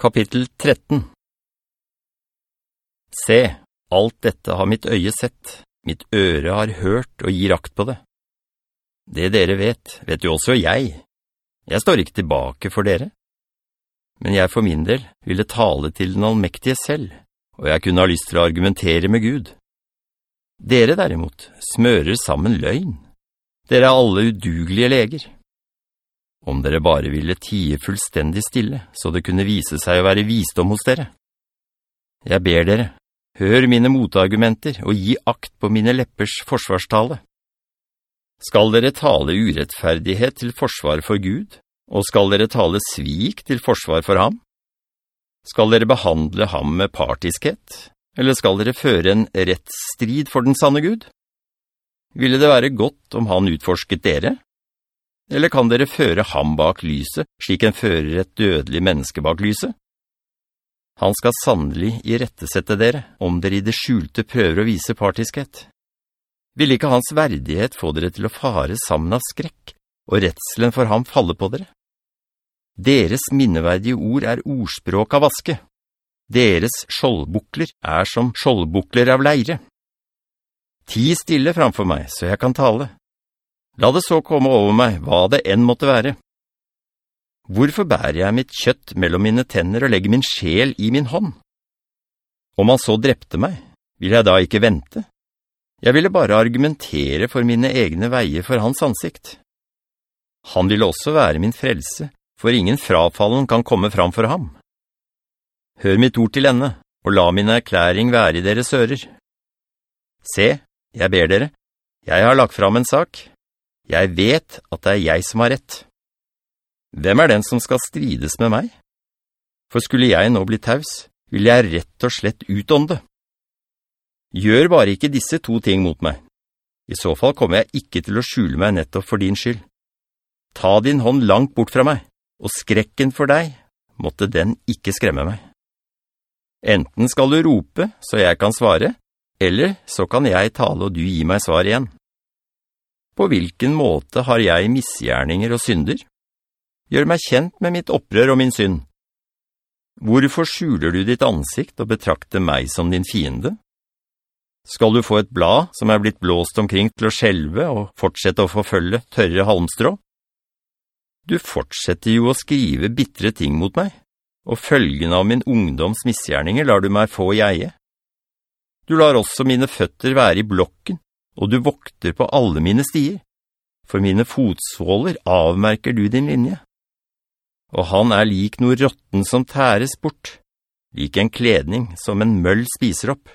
Kapittel 13 Se, alt dette har mitt øye sett, mitt øre har hørt og gir akt på det. Det dere vet, vet jo også jeg. Jeg står ikke tilbake for dere. Men jeg for min del ville tale til den allmektige selv, og jeg kunne ha lyst til å argumentere med Gud. Dere derimot smører sammen løgn. Dere er alle udugelige leger. Om dere bare ville tie fullstendig stille, så det kunne vise seg å være visdom hos dere. Jeg ber dere, hør mine motargumenter og gi akt på mine leppers forsvarstale. Skal dere tale urettferdighet til forsvar for Gud, og skal dere tale svik til forsvar for ham? Skal dere behandle ham med partiskhet, eller skal dere føre en rettsstrid for den sanne Gud? Ville det være godt om han utforsket dere, eller kan dere føre ham bak lyset, slik en fører et dødelig menneske bak lyset? Han skal sannelig i rettesette dere, om dere i det skjulte prøver å vise partiskhet. Vil ikke hans verdighet få dere til å fare sammen av skrekk, og retselen for ham falle på dere? Deres minneverdige ord er ordspråk av vaske. Deres skjoldbukler er som skjoldbukler av leire. Ti stille framfor meg, så jeg kan tale. La det så komme over meg, hva det enn måtte være. Hvorfor bærer jeg mitt kjøtt mellom mine tenner og legger min sjel i min hånd? Om han så drepte meg, vil jeg da ikke vente? Jeg ville bare argumentere for mine egne veier for hans ansikt. Han ville også være min frelse, for ingen frafallen kan komme fram for ham. Hør mitt ord til ende, og la min erklæring være i deres ører. Se, jeg ber dere, jeg har lagt fram en sak, jeg vet at det er jeg som har rett. Hvem er den som skal strides med meg? For skulle jeg nå bli taus, vil jeg rett og slett utånde. Gjør bare ikke disse to ting mot meg. I så fall kommer jeg ikke til å skjule meg nettopp for din skyld. Ta din hånd langt bort fra meg, og skrekken for deg måtte den ikke skremme meg. Enten skal du rope, så jeg kan svare, eller så kan jeg tale og du gi meg svar igjen. På hvilken måte har jeg misgjerninger og synder? Gjør meg kjent med mitt opprør og min synd. Hvorfor skjuler du ditt ansikt og betrakter meg som din fiende? Skal du få et blad som er blitt blåst omkring til å skjelve og fortsette å forfølge tørre halmstrå? Du fortsetter jo å skrive bittre ting mot meg, og følgen av min ungdoms misgjerninger lar du meg få i eie. Du lar også mine føtter være i blokken, og du vokter på alle mine stier. For mine fotsåler avmerker du din linje. Og han er lik noe rotten som tæres bort, lik en kledning som en møll spiser opp.